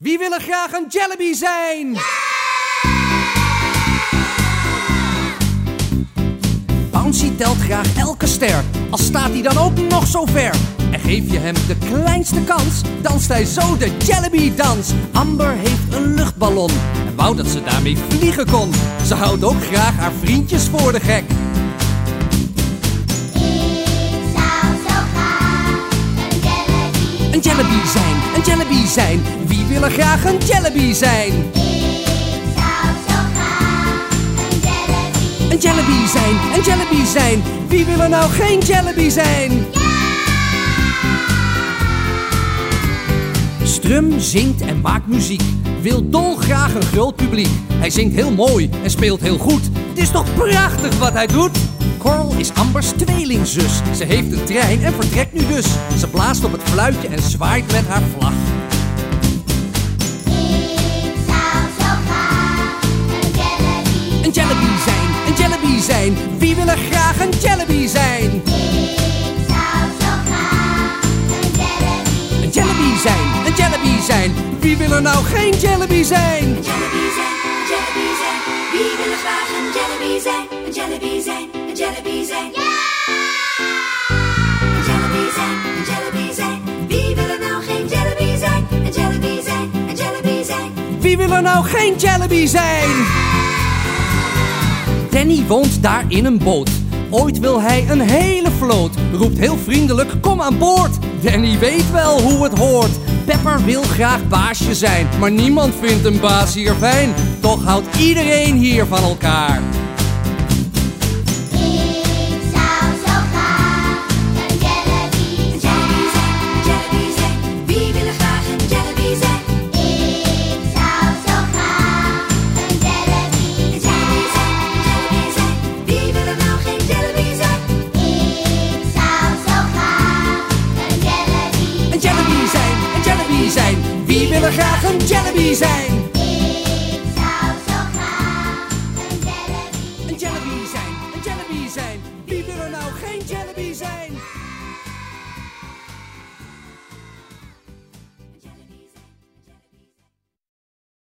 Wie wil er graag een Jellyby zijn? Bouncy telt graag elke ster, al staat hij dan ook nog zo ver. En geef je hem de kleinste kans, danst hij zo de Jellyby-dans. Amber heeft een luchtballon en wou dat ze daarmee vliegen kon. Ze houdt ook graag haar vriendjes voor de gek. Een Jellyby zijn, een Jellyby zijn. Wie wil er graag een Jellyby zijn? Ik zou zo graag een jellyby zijn, een Jellyby zijn. Wie wil er nou geen Jellyby zijn? Strum zingt en maakt muziek. Wil dolgraag een groot publiek. Hij zingt heel mooi en speelt heel goed. Het is toch prachtig wat hij doet? Coral is Ambers tweelingzus. Ze heeft een trein en vertrekt nu dus. Ze blaast op het fluitje en zwaait met haar vlag. Een jellyby Een zijn, een Jellyby zijn. Wie wil er graag een Jellyby zijn? Ik zou zo graag een jellyby Een Jellyby zijn, een Jellyby zijn. Wie wil er nou geen Jellyby zijn? Jellyby zijn, een jellyby zijn. Wie wil er graag een jellyby zijn? Een jellyby zijn, zijn. Een jellyby zijn, een jellyby zijn. Wie wil er nou geen jellyby zijn? Een jellyby zijn, een jellyby zijn. Wie wil er nou geen Jellyby zijn? Danny woont daar in een boot. Ooit wil hij een hele vloot. Roept heel vriendelijk, kom aan boord. Danny weet wel hoe het hoort. Pepper wil graag baasje zijn. Maar niemand vindt een baas hier fijn. Toch houdt iedereen hier van elkaar. Er graag een Jellyby zijn? Ik zou zo graag een Jellyby zijn, een Jellyby zijn. Wie wil er nou geen Jellyby zijn?